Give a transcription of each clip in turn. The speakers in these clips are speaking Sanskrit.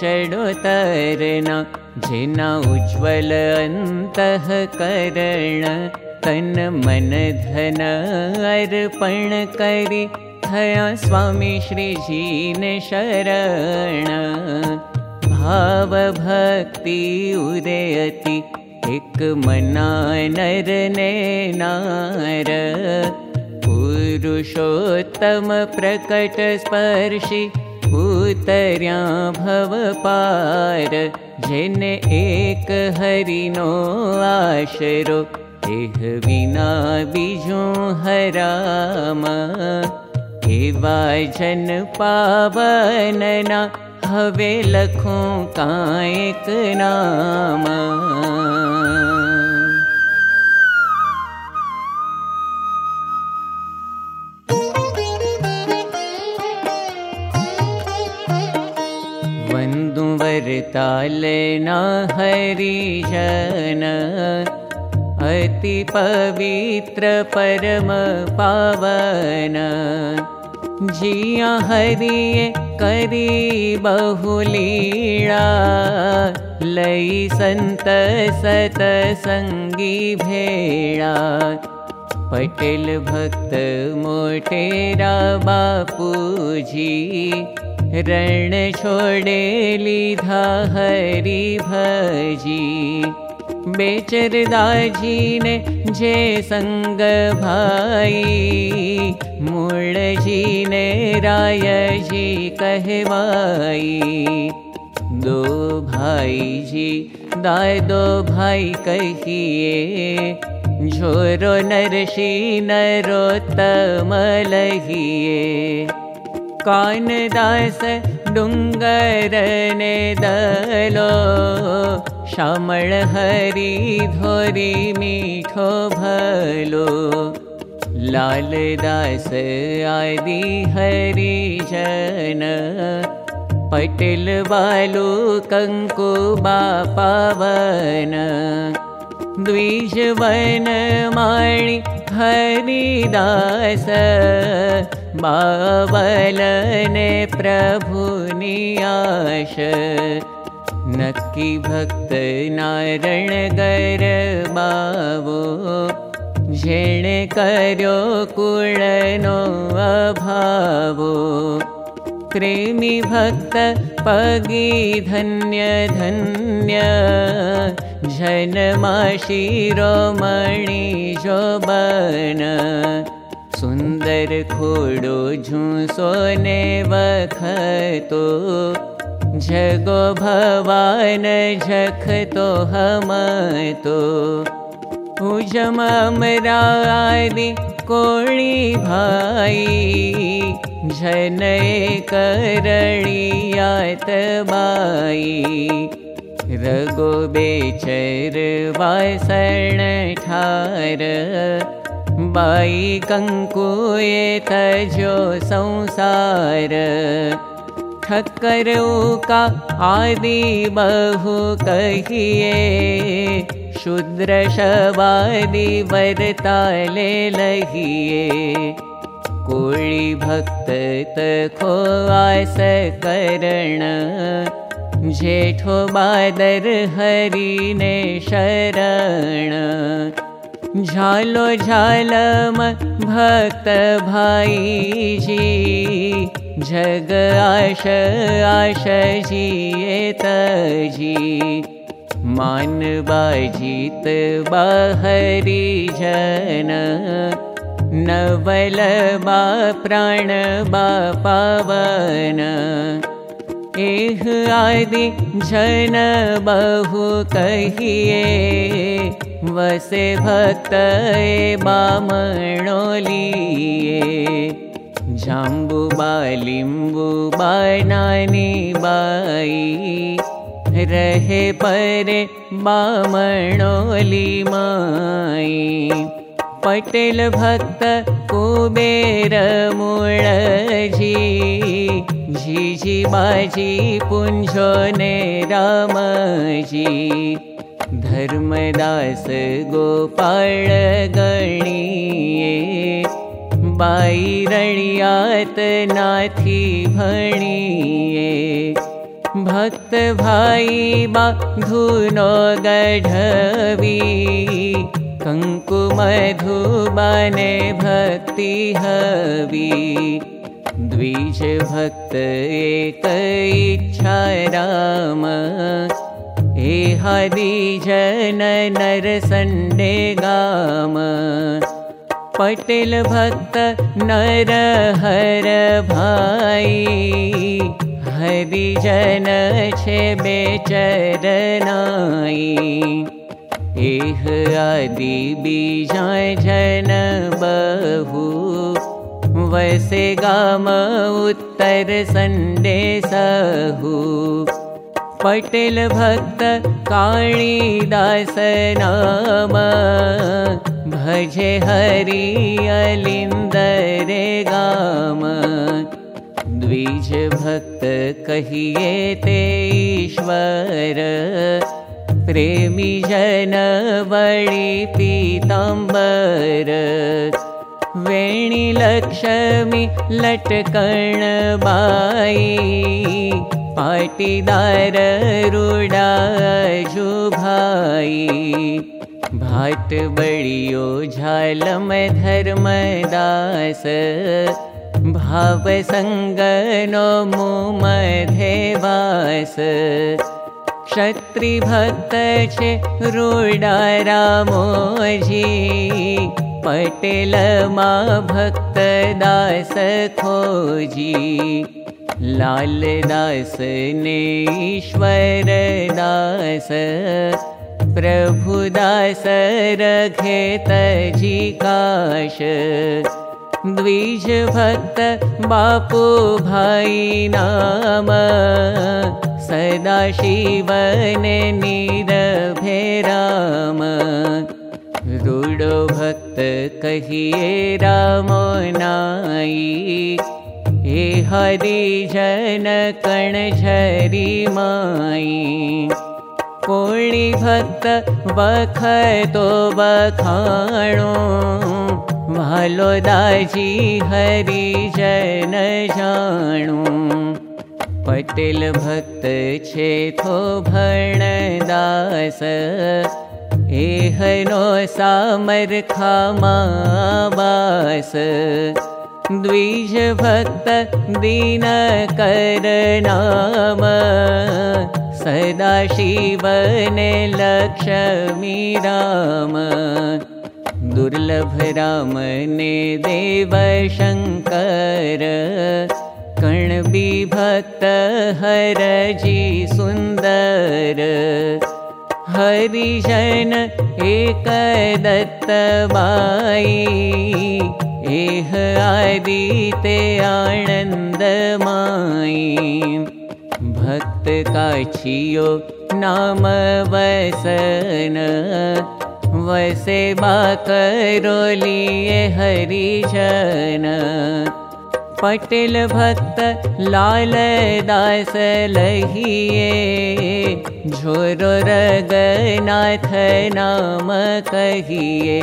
चडोतरना जिना उज्ज्वल अन्तः करण तन मन धन अर्पण करि थया स्वामी श्रीजीने शरण। भाव भक्ति उदयति एक मना नर ने नार। पुरुषोत्तम प्रकट स्पर्शि उतर्या भव पार। जेने एक हरिनो आशरो एह विना बीजो हराम पावनना हवे लखो कायक नाम। तालना हरिजन अति पवित्र परम पावन। जिया हरिये करी बहुलीड़ा लई संत सत संगी भेड़ा। पटेल भक्त मोटेरा बापूजी रण छोड़े लीधा हरि भजी बेचरदाजी ने जे संग भाई मूल जी ने राय जी कहवाई। दो भाई जी दाय दो भाई कहिए झोरो नरसी नरो तमलहिए कानदास डुङ्गरने दलो? श्यामळ हरि धोरि मीठो भलो। लालदास आदि हरि जन। पटेल बालु कङ्कु बापावन द्विज वन माणि हरिदास बावलने प्रभु नियाश नक्की भक्त झेण कर्यो कुळनो अभावो। प्रेमी भक्त पगी धन्य धन्य मणि जोबन सुन्दर खोडो झूसो ने वखतो जगो भवान झखतो हमतो। उजमरादि कोणी भाई। झने करणियात बाई रगो बेचर वासण ठार। बाई कंकुए तजो संसार। ठक्कर का आदि बहु कहिए। शुद्र शवादि कोळी भक्त तखो आस करण जेठो बादर हरिने शरण। झालो झालम भक्त भाई जी जग आश आश जी मान बाजीत बाहरी जन नवल बा प्राण बा पावन एह आदि जन बहु कहिए वसे भक्त बामणोलिए जाम्बु बालिम्बु बानानी बाई। रहे परे बामणोली माई पटेल भक्त कुबेर मूळजी बीजी बाजी पुंजो ने रामजी। धर्मदास गोपाल गणिये। बाई रणियात नाथी भणिये। भक्त भाई बाधुनो गढवी। मधुबने भक्ति हवी द्विज भक्त एक इच्छा राम। हे हरि जन नर संडे गाम। पटेल भक्त नर हर भाई। हरि जन छे बेचरनाई एह आदि बीजा जन बहु वैसे गाम उत्तर संडे सहू। पटेल भक्त काणीदास नाम। भजे हरि अलिन्दरे गाम। द्विज भक्त कहिए ते ईश्वर। प्रेमी जन वळि पीताम्बर वेणी लक्ष्मी पाटीदार रुडा भाई भाट बड़ियो झालम धर्मदास भाव संगनो मुमधे वास। क्षत्रि भक्त छे रुडा रामोजी पटेल मा भक्त दास खोजी। लाल दास ने ईश्वर दास। प्रभु दास रघेत जी काश। द्विज भक्त बापू भाई नाम। सदा शिवने नीर भेराम रूडो भक्त कहिए रामो नाई। हे हरि जन कण झरी माई। कोणी भक्त बख तो बखाणो। भालो दाजी हरि जन जाणो। पटेल भक्त छे थो भण दास एहनो सामर खामा बास द्विज भक्त दीन कर नाम। सदा शिवने लक्ष्मी राम। दुर्लभ राम ने देव शङ्कर कणबी भक्त हर सुन्दर हरिजन एक दत्त बाई एह आदिते आनन्दमाई भक्त काछियो नाम वसन। वसे बाकरोलिए हरिजन पटेल भक्त लाल दास लहिए। झोरो रगनाथ नाम कहिए।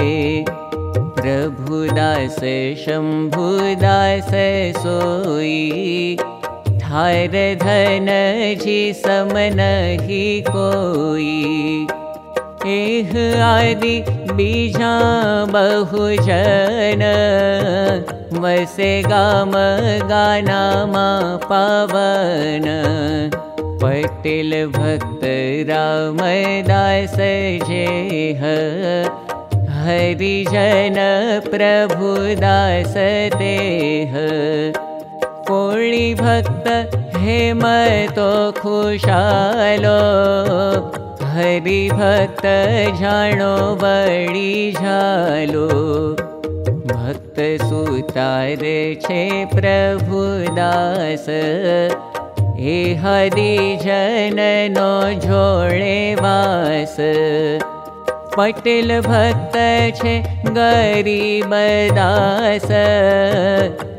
प्रभुदास शम्भुदास सोई। ठार धन जी समनहि कोई एह आदि बीजा बहुजन वसे गाम गानामा पावन। पटेल भक्त रामदास जेह। हरिजन प्रभुदास देह। कोळि भक्त हेम तो खुशालो जाणो बड़ी झालो। भक्त सुतार छे प्रभुदास हे हरिजन नो जोड़े वास। पटेल भक्त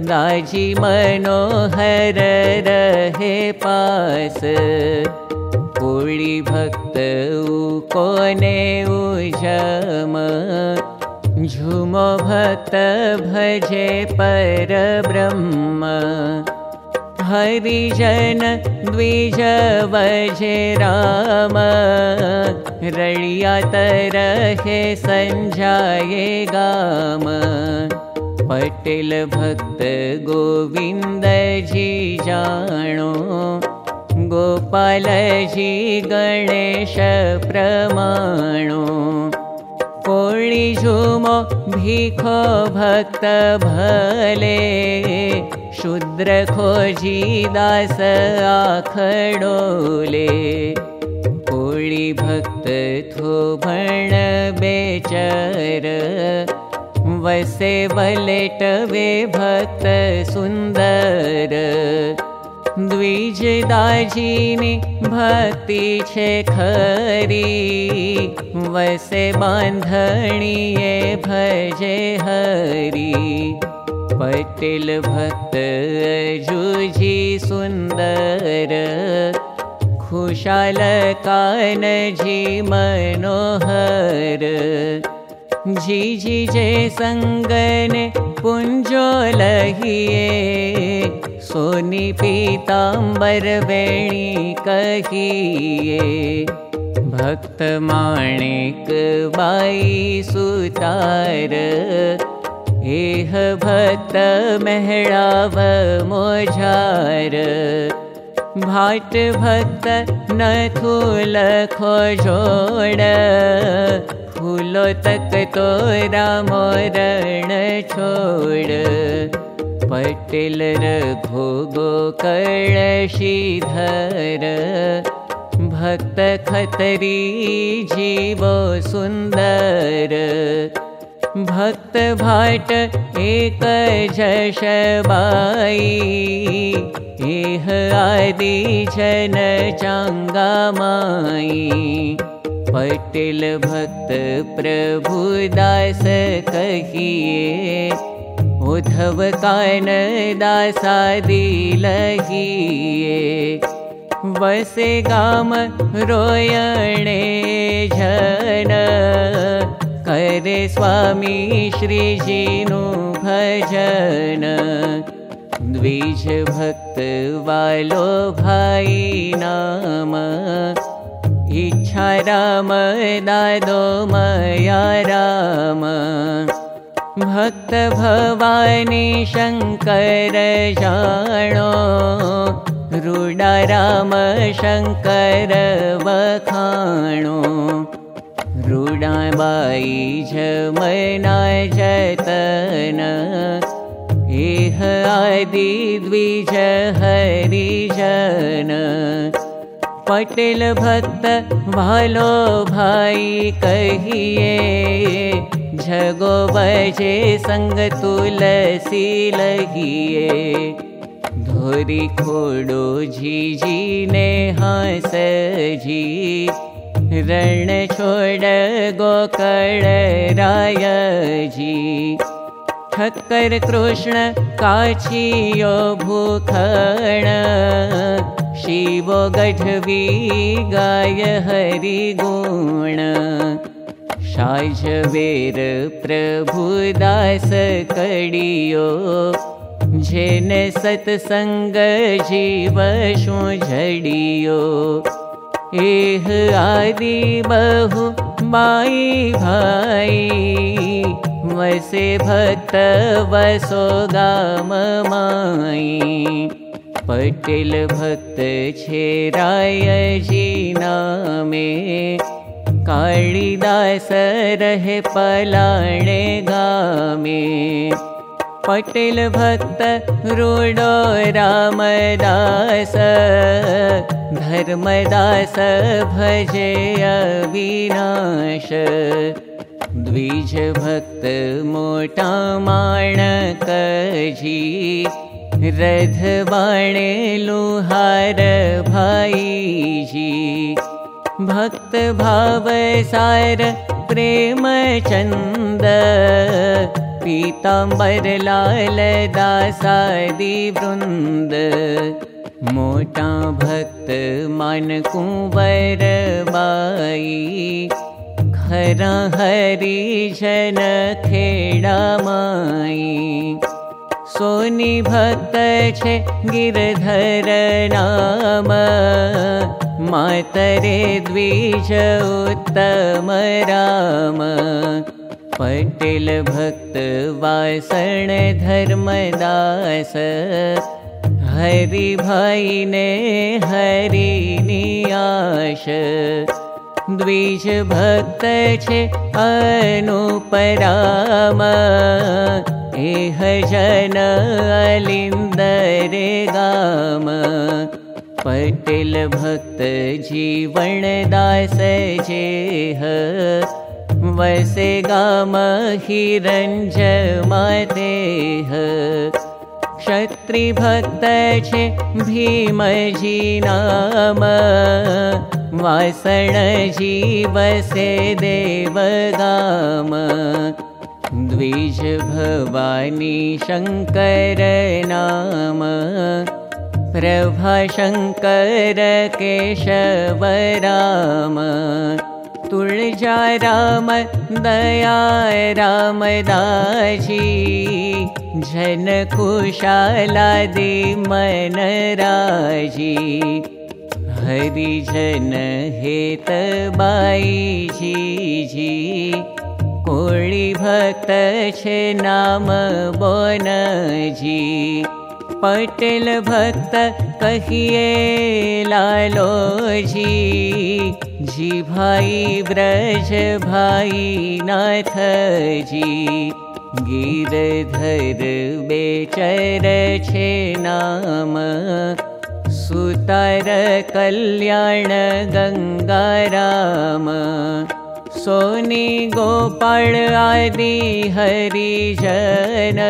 दाजी मनोहर रहे पास कोळी भक्त कोने उजम झुमो भक्त भजे पर ब्रह्म। हरिजन द्विज वजे राम। रळिया तरहे संजाये गाम। पटेल भक्त गोविंद जी जाणो गोपाल जी गणेश प्रमाणो। कोळी झुमो भीखो भक्त भले। शूद्र खोजी दास आखडोले। कोळी भक्त थो भण बेचर। वसे वलेट वे भक्त सुंदर द्विज दाजीनी भक्ति वसे बांधणीए भजे हरी। पटेल भक्त जुजी सुंदर खुशाल कान जी जी जी जे संगन पुंजो लहिए सोनी पीतांबर वेणी कहिए भक्त माणिक बाई सुतार एह भक्त मेहड़ाव मोझार। भाट भक्त नथु लखो जोड़ फूलो तक तो मोरण छोड़ पटेल रघो गो कळशीधर भक्त खतरी जीवो सुंदर भक्त भाट एक जशबाई एह आदि चांगा माई। पटेल भक्त प्रभु कहिए उद्धव कान दासादी लगिए बसे गाम रोयणे जन करे स्वामी श्रीजीनु भजन। द्विज भक्त वालो भाई नाम। इच्छा राम दादो मया राम भक्त भवानी शङ्कर जाणो रुडा राम शङ्कर वखाणो। रुडाबाई जमना जतन एह आदि द्विज हरिजन। पटेल भक्त भालो भाई कहिए झगो बजे संग तुलसी लगिए धोरी खोडो ने हास जी रण छोड़ गोकर्ण राय जी ठक्कर कृष्ण काचियो भूखण। शिवो गढवी गाय हरि गुण शाजवेर प्रभु दास जेन सत्संग जीव शु झडियो एह आदि बहु माई भाई वसे भक्त वसो गाम माई पटेल भक्त छे राय जी नामे कालिदास रहे पलाणे गामे। पटेल भक्त रूडो रामदास धर्मदास भजे अविनाश। द्विज भक्त मोटा रथ बाणे लुहार भाईजी भक्त भाव सार प्रेम चन्द पीताम्बर लाल दासादि वृन्द मोटा भक्त मान कुंवर बाई खरा हरि जन खेड़ा माई सोनी भक्त छे गिरधर नाम मातरे द्विज उत्तम राम। पटेल भक्त वासण धर्मदास। हरि भाई ने हरि नियाश। द्विज भक्त छे अनुपराम। एह जन अलिन्दरे गाम पटेल भक्त जीवन दास जेह वसे गाम हिरंज मातेह क्षत्रिभक्त छे भीमजी नाम। वासण जीवसे देवगाम द्विज भवानी शङ्कर नाम प्रभा शङ्कर केशव राम तुळजा राम दया रामदाजी जन कुशालादि मन राजी हरिजन हेत बाई जी कोळी भक्त छे नाम बोन जी पटेल भक्त कहिए लालो जी। जी भाई ब्रज भाई नाथ जी। गिरधर बेचर छे नाम। सुतार कल्याण गङ्गाराम सोनी गोपाल आदि हरिजन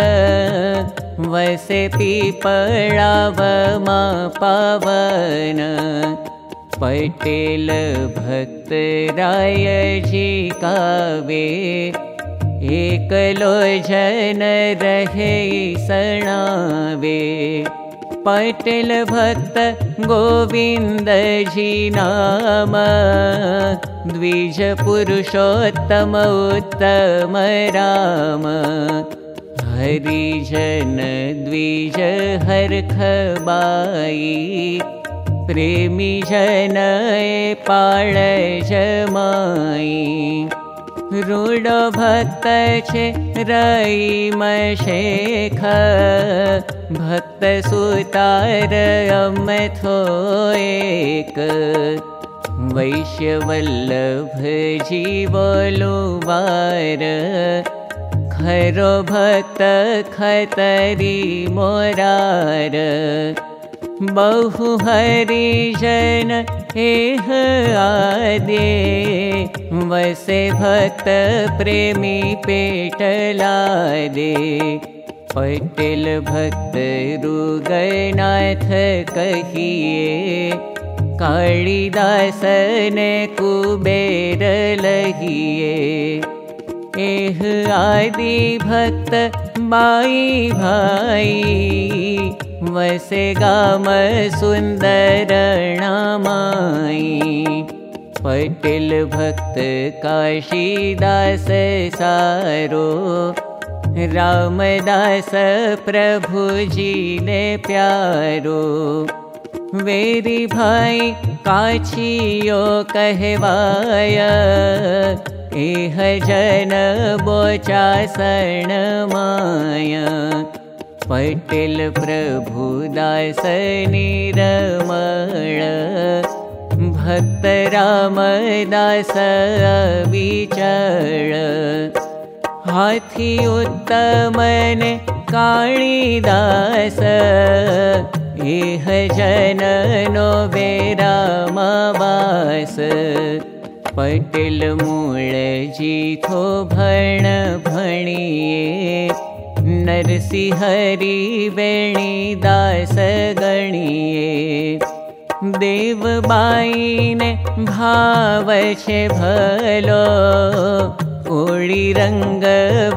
वसे पीपळावमा पावन पटेल भक्त रायजी कावे। एकलो जन रहे सणावे। पटेल भक्त गोविंद जी नाम। द्विज पुरुषोत्तम उत्तम राम हरिजन द्विज हरखबाई प्रेमी जन पाळ जमाई। रूडो भक्त छे रईम शेख भक्त सुतार अमथो एक। वैश्यवल्लभ जीवलो वार खरो भक्त खतरी मोरार। बहु हरिजन एह आदे। वसे भक्त प्रेमी पेटला दे पटेल भक्त रुगनाथ कहिए। कालिदास ने कुबेर लगिए एह आदि भक्त माई भाई। वसे गाम सुन्दर नामाई। पटेल भक्त काशीदास सारो। रामदास प्रभुजी ने प्यारो। वेरी भाई काछियो कहवाया एह जन बोचासण माया। पटेल प्रभुदास निरमण भक्त रामदास विचळ हाथी उत्तमन काळीदास एह जन नो बेरामवास पटेल मूळ जीथो भण भणिये। नरसिंहरी वेणी दास गणिये। देवबाईने भाव छे भलो।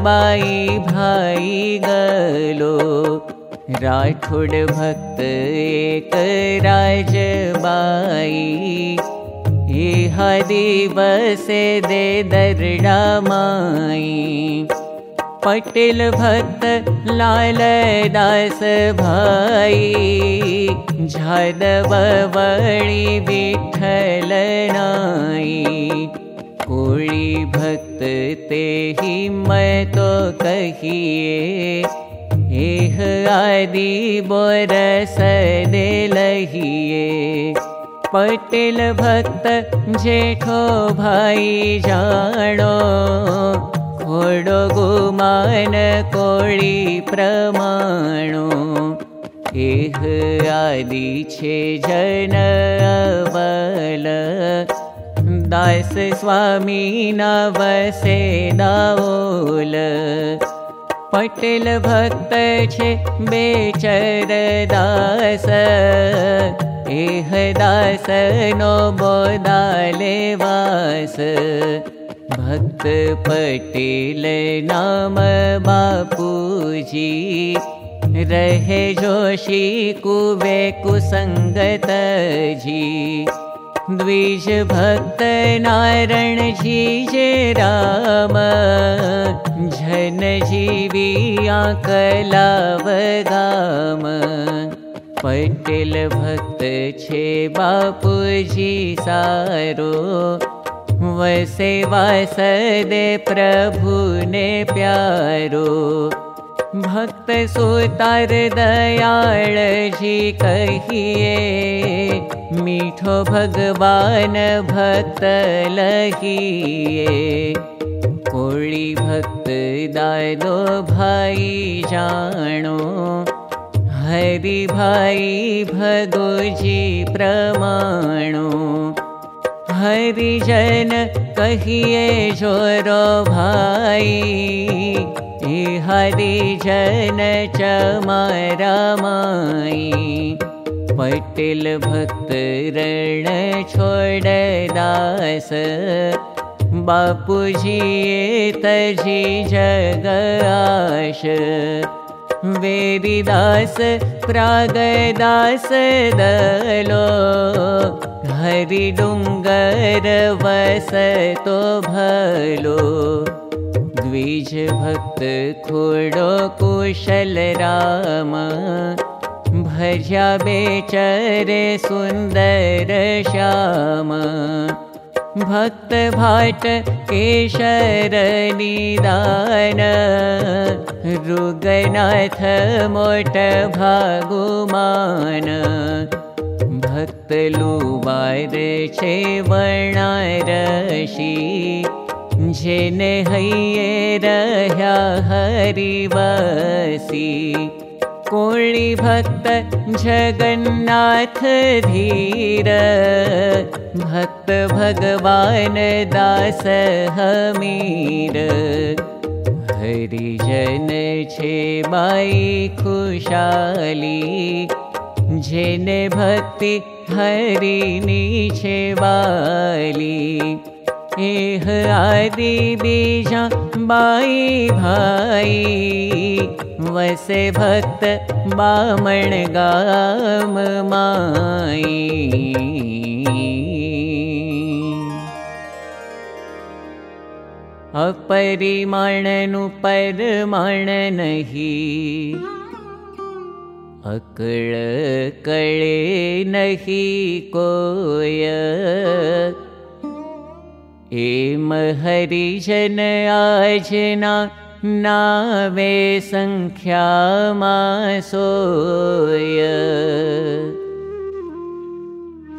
बाई भाई गलो। राठोड भक्त एक राजबाई दिवसे दे दरडा माई पटेल भक्त लाल दास भाई झादव वळी विठ्ठल नाई कोळी भक्त ते हिम्मत कहिए एह आदि बोरस दे लहिए पटेल भक्त जेठो भाई जानो। घोडो गुमान कोळी प्रमाणो। एह आदि छे जन अवल। दास स्वामी नवसे दाओल पटेल भक्त छे बेचर दास एह दास नो बोदाले वास। भक्त पटेल नाम बापूजी। रहे जोशी कुवे कुसंगत जी द्विज भक्त नारायण जी जे राम। जन जीविया कलाव गाम पटेल भक्त छे बापूजी सारो। वसे वास दे प्रभु ने प्यारो। भक्त सुतार दयाल जी कहिए मीठो भगवान भक्त लहिए। कोळी भक्त भाई जानो हरि भाई भगोजी प्रमाणो। हरिजन कहिए जोरो भाई। हरिजन चमारा माई। पटेल भक्त रण छोड़ दास। बापूजी तजी जगाश वेरिदास प्रागदास दलो। हरि डुङ्गर वस तो भलो। द्विज भक्त खोडो कुशल राम। भजा बेचरे सुन्दर श्याम भक्त भाट केशर निदान रुगनाथ मोट भागुमान। भक्त लुबार छे वर्णारशी जेने हैये रह्या हरिवासी कोळी भक्त जगन्नाथ धीर भक्त भगवान दास हमीर हरिजन छे बाई खुशाली। जेने भक्ति हरिनी छे वाली एह आदि बीजा बाई भाई। वसे भक्त बामण गाम माई। अपरिमाणनु परमाण नहीं। कळे नहीं कोय एम हरिजन आजना नावे सोय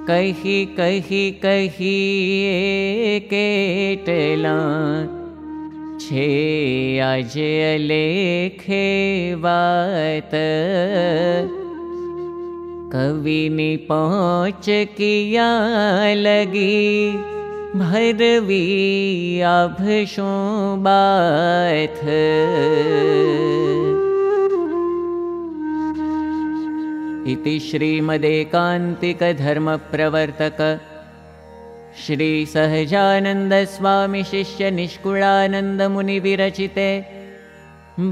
कही कही कही केटला छे आज लेखे बात कवि पहुँच किया लगी बाथ इति श्रीमदेकान्तिकधर्मप्रवर्तक श्रीसहजानन्दस्वामिशिष्यनिष्कुलानन्दमुनिविरचिते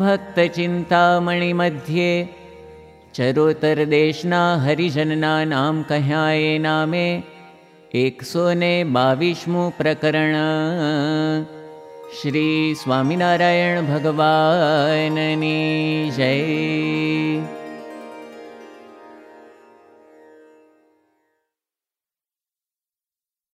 भक्तचिन्तामणिमध्ये चरोतरदेशना हरिजननानां कह्याये नामे एकसोने बाविष्मु प्रकरण श्री स्वामिनारायण भगवाननी जय